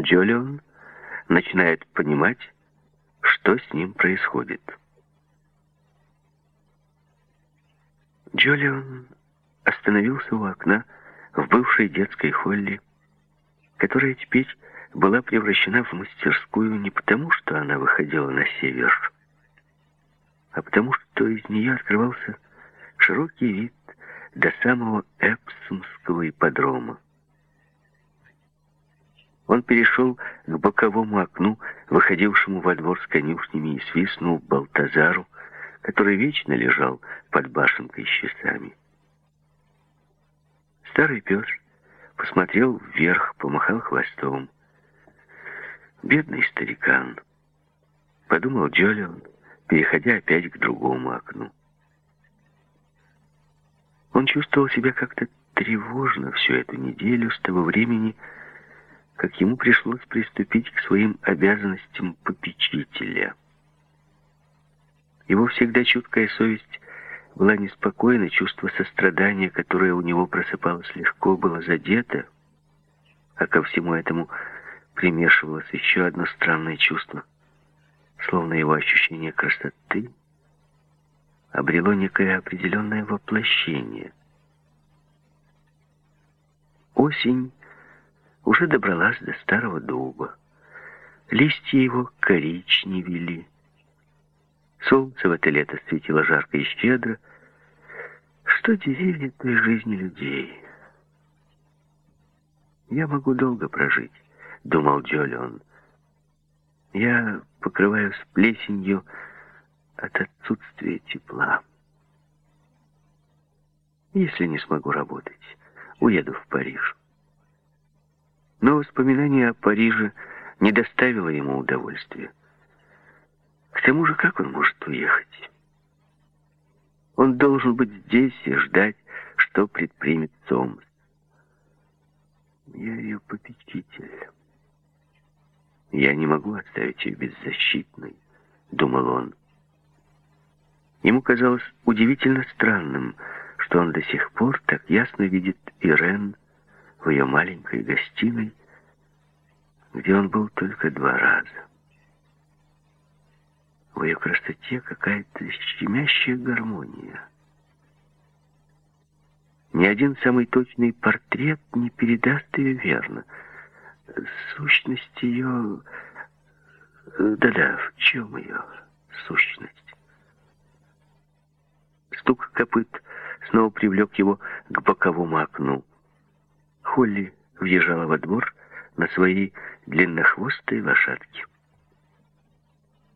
Джолион начинает понимать, что с ним происходит. Джолион остановился у окна в бывшей детской холле, которая теперь была превращена в мастерскую не потому, что она выходила на север, а потому, что из нее открывался широкий вид до самого Эпсомского ипподрома. Он перешел к боковому окну, выходившему во двор с конюшнями, и свистнул Балтазару, который вечно лежал под башенкой с часами. Старый пес посмотрел вверх, помахал хвостом. «Бедный старикан», — подумал Джолион, переходя опять к другому окну. Он чувствовал себя как-то тревожно всю эту неделю с того времени, как ему пришлось приступить к своим обязанностям попечителя. Его всегда чуткая совесть была неспокойна, чувство сострадания, которое у него просыпалось легко, было задето, а ко всему этому примешивалось еще одно странное чувство, словно его ощущение красоты обрело некое определенное воплощение. Осень уже добралась до старого дуба. Листья его коричневели. Солнце в это лето светило жарко и щедро. Что деревья той жизни людей? Я могу долго прожить, думал Джолион. Я покрываюсь плесенью от отсутствия тепла. Если не смогу работать, уеду в Париж. Но воспоминание о Париже не доставило ему удовольствия. К тому же, как он может уехать? Он должен быть здесь и ждать, что предпримет Сомс. Я ее попечитель. Я не могу оставить ее беззащитной, думал он. Ему казалось удивительно странным, что он до сих пор так ясно видит Ирен в ее маленькой гостиной, где он был только два раза. В ее красоте какая-то щемящая гармония. Ни один самый точный портрет не передаст ее верно. Сущность ее... Да-да, в чем ее сущность? Стук копыт снова привлек его к боковому окну. Холли въезжала во двор на своей длиннохвостой лошадке.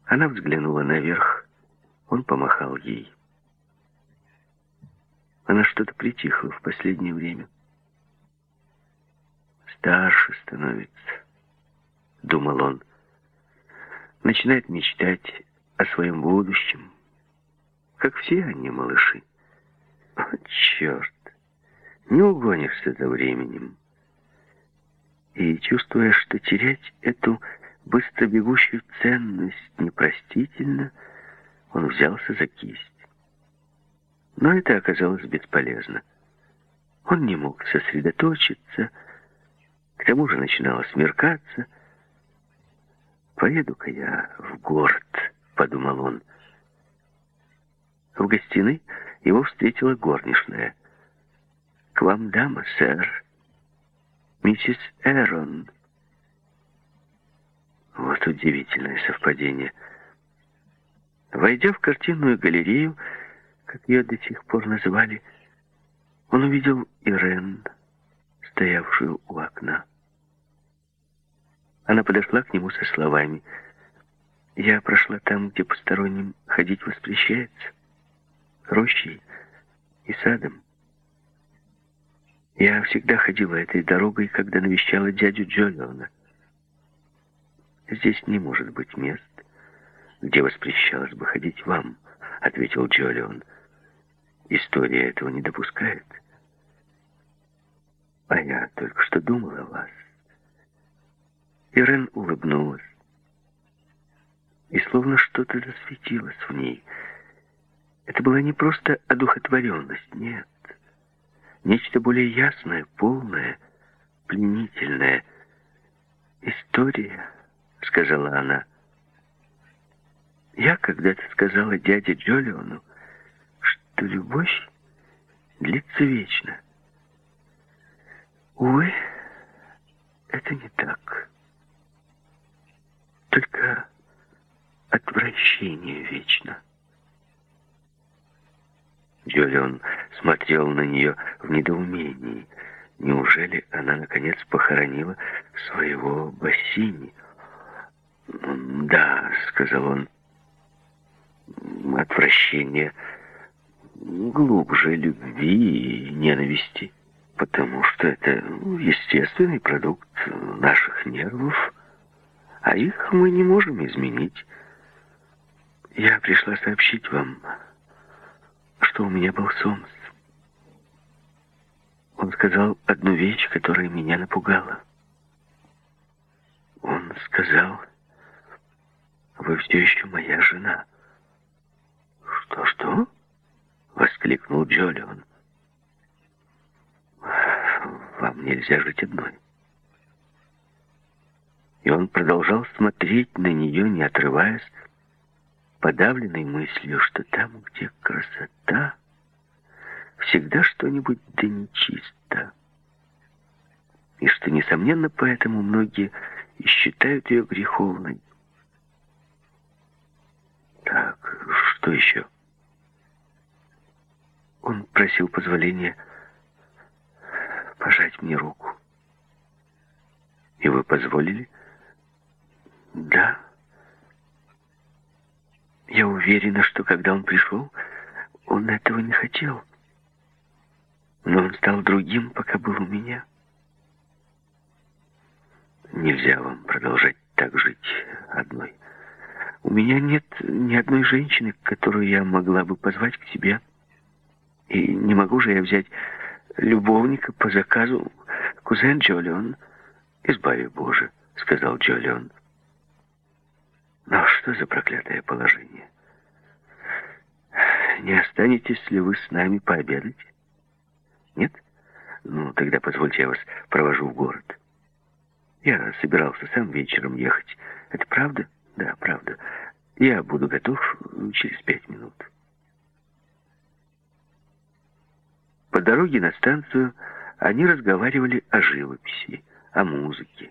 Она взглянула наверх, он помахал ей. Она что-то притихла в последнее время. Старше становится, думал он. Начинает мечтать о своем будущем, как все они, малыши. О, черт! Не угонишься за временем. И, чувствуя, что терять эту быстро бегущую ценность непростительно, он взялся за кисть. Но это оказалось бесполезно. Он не мог сосредоточиться, к тому же начинало смеркаться. «Поеду-ка я в город», — подумал он. В гостиной его встретила горничная. «К вам дама, сэр. Миссис Эрон». Вот удивительное совпадение. Войдя в картинную галерею, как ее до сих пор называли, он увидел Ирен, стоявшую у окна. Она подошла к нему со словами «Я прошла там, где посторонним ходить воспрещается» рощей и садом. Я всегда ходила этой дорогой, когда навещала дядю Джолиона. Здесь не может быть мест, где воспрещалось бы ходить вам, ответил Джолион. История этого не допускает. А я только что думал о вас. Ирен улыбнулась. И словно что-то засветилось в ней — это была не просто одухотворенность, нет. Нечто более ясное, полное, пленительное. история», — сказала она. «Я когда-то сказала дяде Джолиону, что любовь длится вечно. Увы, это не так. Только отвращение вечно». Джолион смотрел на нее в недоумении. Неужели она, наконец, похоронила своего Бассини? «Да», — сказал он, — «отвращение глубже любви и ненависти, потому что это естественный продукт наших нервов, а их мы не можем изменить. Я пришла сообщить вам, что у меня был Сомс. Он сказал одну вещь, которая меня напугала. Он сказал, вы все еще моя жена. Что-что? Воскликнул Джолион. Вам нельзя жить одной. И он продолжал смотреть на нее, не отрываясь, подавленной мыслью, что там, где красота, всегда что-нибудь да нечисто. И что, несомненно, поэтому многие и считают ее греховной. Так, что еще? Он просил позволения пожать мне руку. И вы позволили? Да. Я уверена, что когда он пришел, он этого не хотел. Но он стал другим, пока был у меня. Нельзя вам продолжать так жить одной. У меня нет ни одной женщины, которую я могла бы позвать к себе. И не могу же я взять любовника по заказу кузен Джолион. «Избави Боже», — сказал Джолион. Но что за проклятое положение? Не останетесь ли вы с нами пообедать? Нет? Ну, тогда позвольте я вас провожу в город. Я собирался сам вечером ехать. Это правда? Да, правда. Я буду готов через пять минут. По дороге на станцию они разговаривали о живописи, о музыке,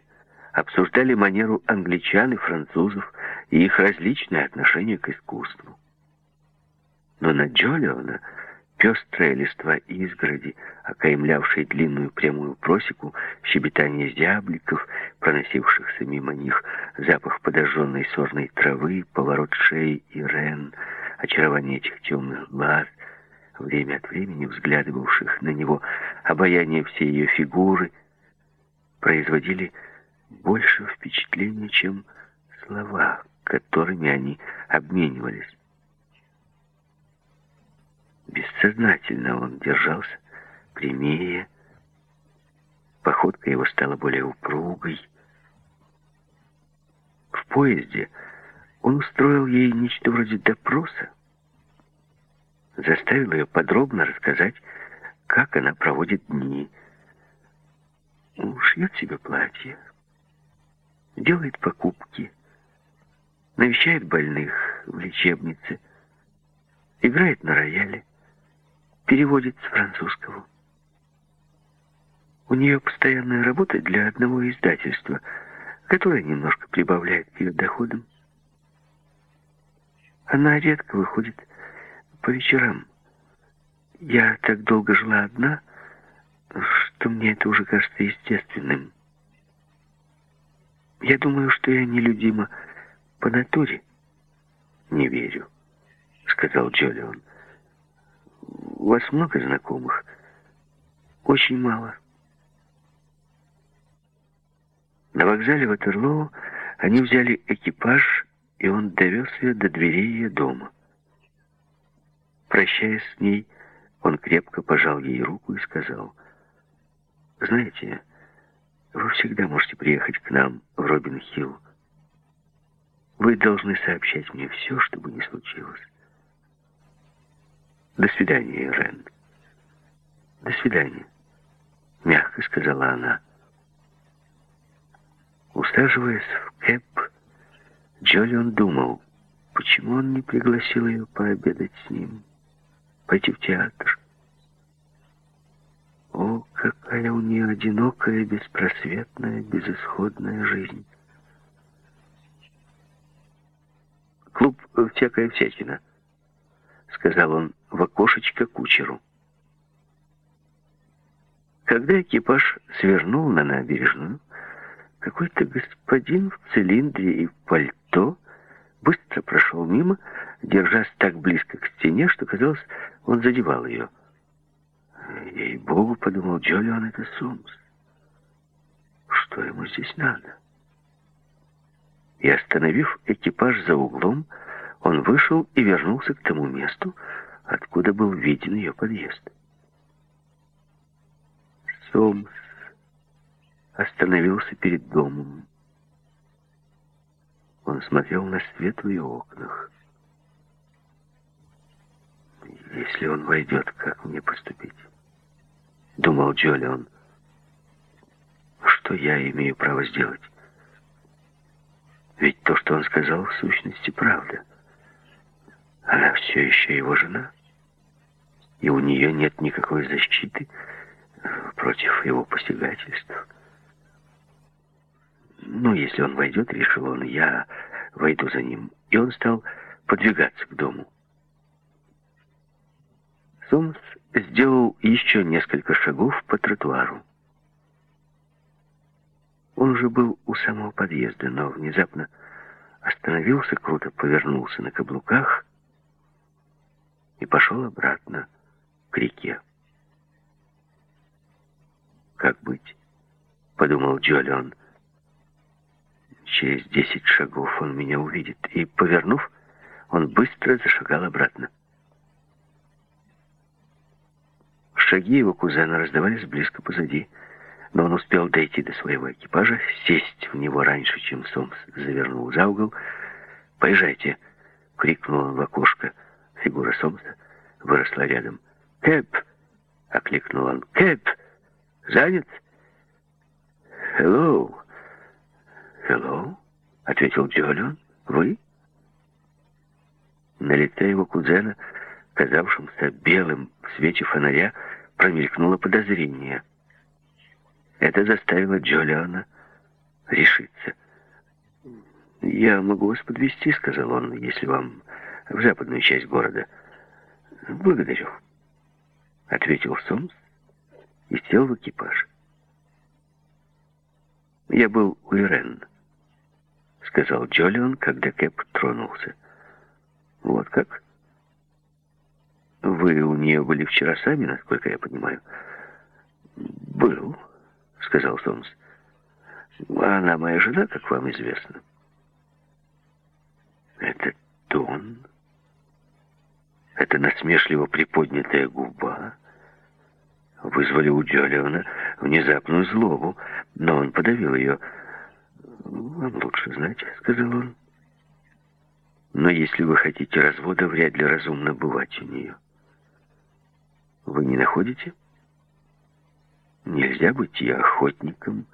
обсуждали манеру англичан и французов и их различное отношение к искусству. Но на Джолиона пестрая листва изгороди, окаймлявшей длинную прямую просеку, щебетание зябликов, проносившихся мимо них, запах подожженной сорной травы, поворот шеи и рен, очарование этих темных глаз, время от времени взглядывавших на него, обаяние всей ее фигуры, производили больше впечатления, чем слова, которыми они обменивались. Бессознательно он держался прямее, походка его стала более упругой. В поезде он устроил ей нечто вроде допроса, заставил ее подробно рассказать, как она проводит дни. Шьет себе платье, делает покупки, навещает больных в лечебнице, играет на рояле, переводит с французского. У нее постоянная работа для одного издательства, которое немножко прибавляет к ее доходам. Она редко выходит по вечерам. Я так долго жила одна, что мне это уже кажется естественным. Я думаю, что я нелюдима по натуре. Не верю, сказал Джолион. У вас много знакомых? Очень мало. На вокзале Ватерлоу они взяли экипаж, и он довез ее до дверей ее дома. Прощаясь с ней, он крепко пожал ей руку и сказал, «Знаете, вы всегда можете приехать к нам в Робин-Хилл. Вы должны сообщать мне все, что бы ни случилось. До свидания, Рен. До свидания, мягко сказала она. Усаживаясь в кэп, Джолион думал, почему он не пригласил ее пообедать с ним, пойти в театр. О, какая у нее одинокая, беспросветная, безысходная жизнь. Клуб «Всякая всячина», — сказал он в окошечко кучеру. Когда экипаж свернул на набережную, какой-то господин в цилиндре и пальто быстро прошел мимо, держась так близко к стене, что, казалось, он задевал ее. Ей-богу, подумал Джолион, это Сомс. Что ему здесь надо? И, остановив экипаж за углом, он вышел и вернулся к тому месту, откуда был виден ее подъезд. Сомс остановился перед домом. Он смотрел на свет в ее окнах. Если он войдет, как мне поступить? Думал Джолион. Что я имею право сделать? Ведь то, что он сказал, в сущности, правда. Она все еще его жена. И у нее нет никакой защиты против его посягательств. Ну, если он войдет, решил он, я войду за ним. И он стал подвигаться к дому. Сомс сделал еще несколько шагов по тротуару. Он уже был у самого подъезда, но внезапно остановился, круто повернулся на каблуках и пошел обратно к реке. «Как быть?» — подумал Джолион. «Через десять шагов он меня увидит». И, повернув, он быстро зашагал обратно. Шаги его кузена раздавались близко позади, но он успел дойти до своего экипажа, сесть в него раньше, чем Сомс завернул за угол. «Поезжайте!» — крикнул он в окошко. Фигура Сомса выросла рядом. «Кэп!» — окликнул он. «Кэп! Занят?» «Hello!» «Hello?» — ответил Джолион. «Вы?» На лице его кузена, казавшемся белым в свете фонаря, промелькнуло подозрение. Это заставило Джолиана решиться. «Я могу вас подвести, сказал он, — «если вам в западную часть города». «Благодарю», — ответил Сомс и сел в экипаж. «Я был у Ирен», — сказал Джолион, когда Кэп тронулся. «Вот как?» Вы у нее были вчера сами, насколько я понимаю? Был, сказал Сомс. Она моя жена, как вам известно. Это тон, это насмешливо приподнятая губа вызвали у Джолиона внезапную злобу, но он подавил ее. «Вам лучше знать», — сказал он. «Но если вы хотите развода, вряд ли разумно бывать у нее». Вы не находите? Нельзя быть и охотником,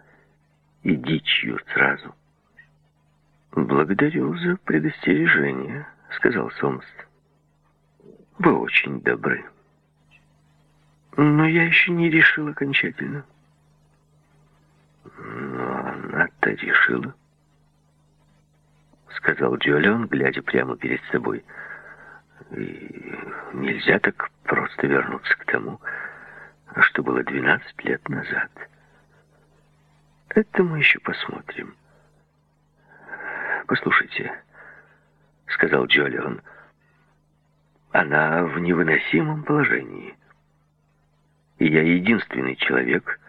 и дичью сразу. Благодарю за предостережение, сказал Сомс. Вы очень добры. Но я еще не решил окончательно. Но она-то решила, сказал Джолион, глядя прямо перед собой. И нельзя так просто вернуться к тому, что было 12 лет назад. Это мы еще посмотрим. «Послушайте», — сказал Джолион, — «она в невыносимом положении. И я единственный человек,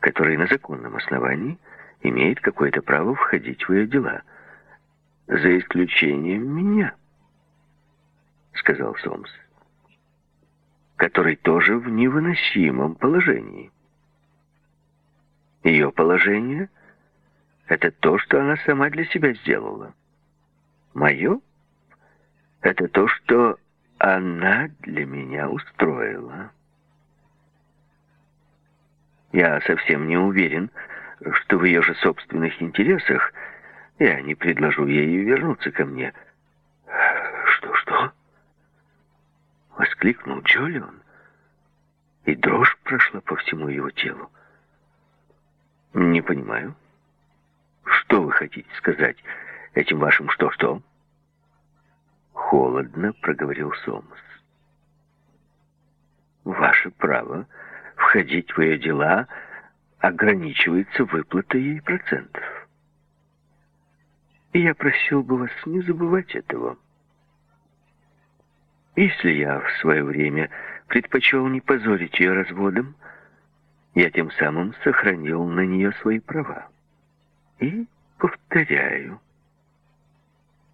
который на законном основании имеет какое-то право входить в ее дела, за исключением меня», — сказал Сомс который тоже в невыносимом положении. Ее положение — это то, что она сама для себя сделала. Мое — это то, что она для меня устроила. Я совсем не уверен, что в ее же собственных интересах я не предложу ей вернуться ко мне. «Что-что?» — воскликнул Джолион, и дрожь прошла по всему его телу. «Не понимаю. Что вы хотите сказать этим вашим что-что?» Холодно проговорил Сомс. «Ваше право входить в ее дела ограничивается выплатой ей процентов. И я просил бы вас не забывать этого. Если я в свое время предпочел не позорить ее разводом, я тем самым сохранил на нее свои права. И повторяю,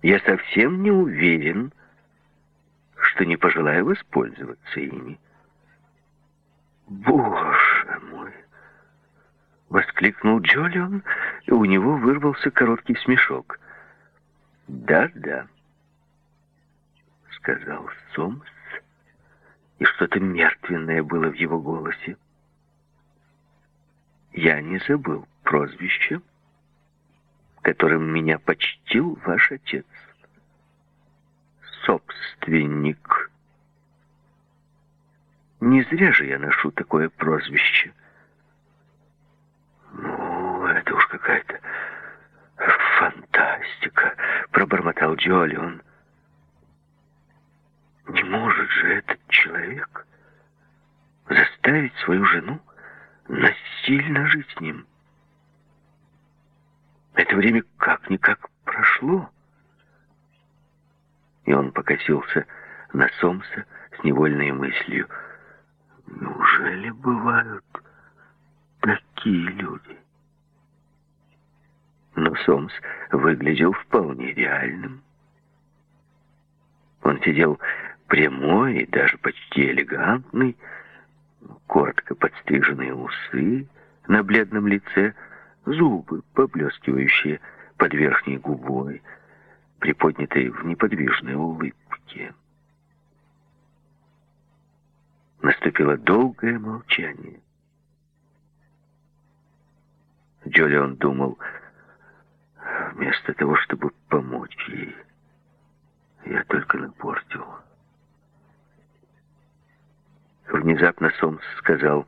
я совсем не уверен, что не пожелаю воспользоваться ими. «Боже мой!» — воскликнул Джолион, и у него вырвался короткий смешок. «Да-да», — сказал Сомс, и что-то мертвенное было в его голосе. «Я не забыл прозвище, которым меня почтил ваш отец. Собственник». Не зря же я ношу такое прозвище. Ну, это уж какая-то фантастика, пробормотал Джолион. Не может же этот человек заставить свою жену насильно жить с ним. Это время как-никак прошло. И он покосился на Сомса с невольной мыслью — Неужели бывают такие люди? Но Сомс выглядел вполне реальным. Он сидел прямой и даже почти элегантный, коротко подстриженные усы на бледном лице, зубы, поблескивающие под верхней губой, приподнятой в неподвижной улыбке. Наступило долгое молчание. Джолион думал, вместо того, чтобы помочь ей, я только напортил. Внезапно Сомс сказал,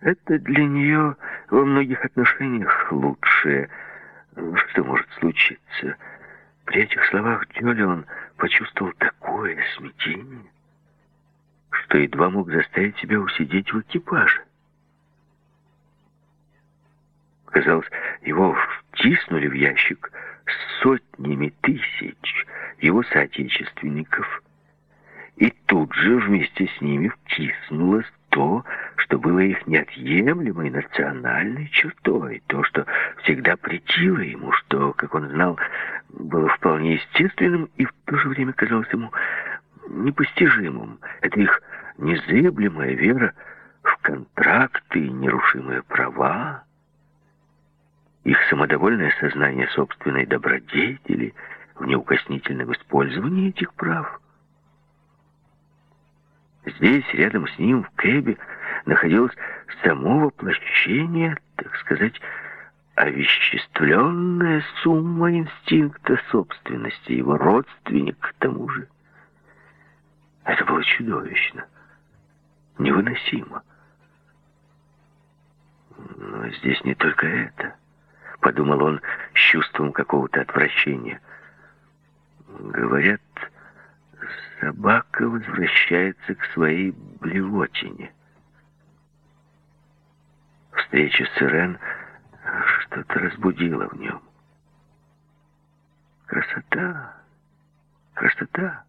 это для нее во многих отношениях лучшее, что может случиться. При этих словах Джолион почувствовал такое смятение, что едва мог заставить себя усидеть в экипаже. Казалось, его втиснули в ящик сотнями тысяч его соотечественников, и тут же вместе с ними втиснулось то, что было их неотъемлемой национальной чертой, то, что всегда претило ему, что, как он знал, было вполне естественным и в то же время казалось ему непостижимым. Это их незыблемая вера в контракты и нерушимые права, их самодовольное сознание собственной добродетели в неукоснительном использовании этих прав. Здесь, рядом с ним, в Кэбе, находилось само воплощение, так сказать, овеществленная сумма инстинкта собственности, его родственник к тому же. Это было чудовищно невыносимо. Но здесь не только это, подумал он с чувством какого-то отвращения. Говорят, собака возвращается к своей блевотине. Встреча с Ирен что-то разбудила в нем. Красота, красота,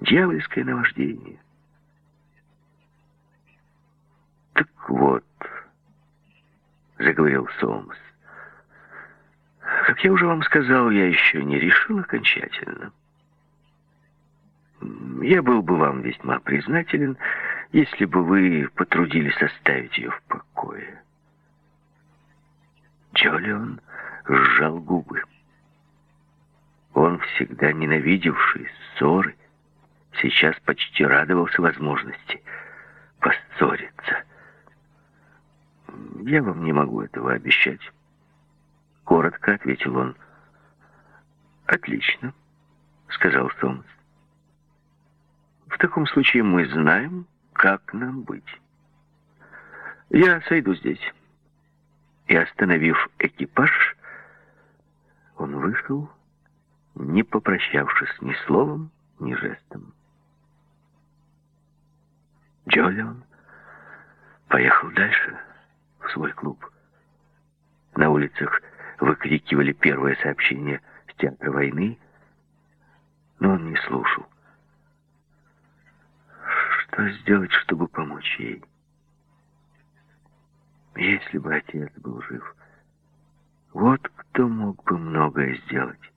дьявольское наваждение. «Так вот», — заговорил Сомс, — «как я уже вам сказал, я еще не решил окончательно. Я был бы вам весьма признателен, если бы вы потрудились оставить ее в покое». Джолион сжал губы. Он, всегда ненавидевший ссоры, сейчас почти радовался возможности поссориться. Я вам не могу этого обещать. Коротко ответил он. Отлично, сказал Сомс. В таком случае мы знаем, как нам быть. Я сойду здесь. И, остановив экипаж, он вышел, не попрощавшись ни словом, ни жестом. Джолион поехал дальше, в свой клуб. На улицах выкрикивали первое сообщение с театра войны, но он не слушал. Что сделать, чтобы помочь ей? Если бы отец был жив, вот кто мог бы многое сделать.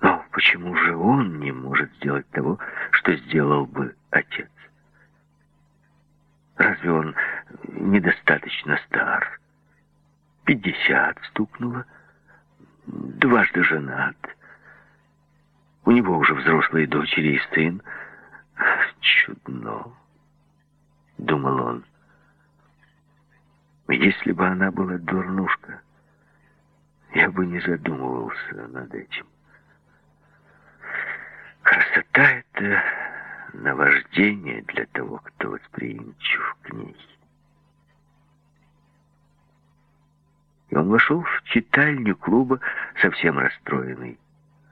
Но почему же он не может сделать того, что сделал бы отец? Разве он недостаточно стар? Пятьдесят стукнуло, дважды женат. У него уже взрослые дочери и сын. Чудно, думал он. Если бы она была дурнушка, я бы не задумывался над этим. Красота — это наваждение для того, кто восприимчив к ней. И он вошел в читальню клуба, совсем расстроенный.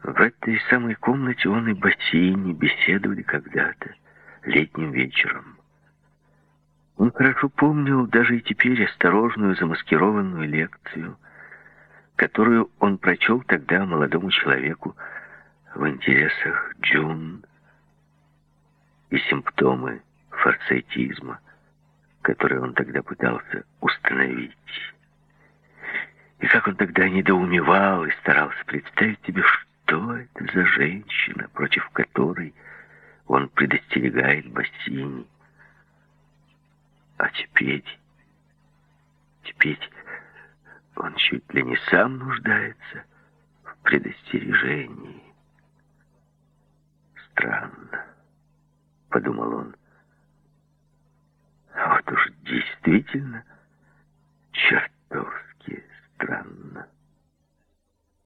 В этой самой комнате он и Бассини беседовали когда-то, летним вечером. Он хорошо помнил даже и теперь осторожную замаскированную лекцию, которую он прочел тогда молодому человеку в интересах Джун и симптомы форцетизма, которые он тогда пытался установить. И как он тогда недоумевал и старался представить себе, что это за женщина, против которой он предостерегает Бассини. А теперь... Теперь он чуть ли не сам нуждается в предостережении. Странно, подумал он. А вот уж действительно чертовски странно.